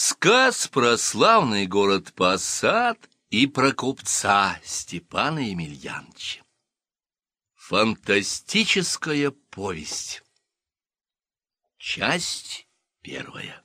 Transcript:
Сказ про славный город Посад и про купца Степана Емельяновича. Фантастическая повесть. Часть первая.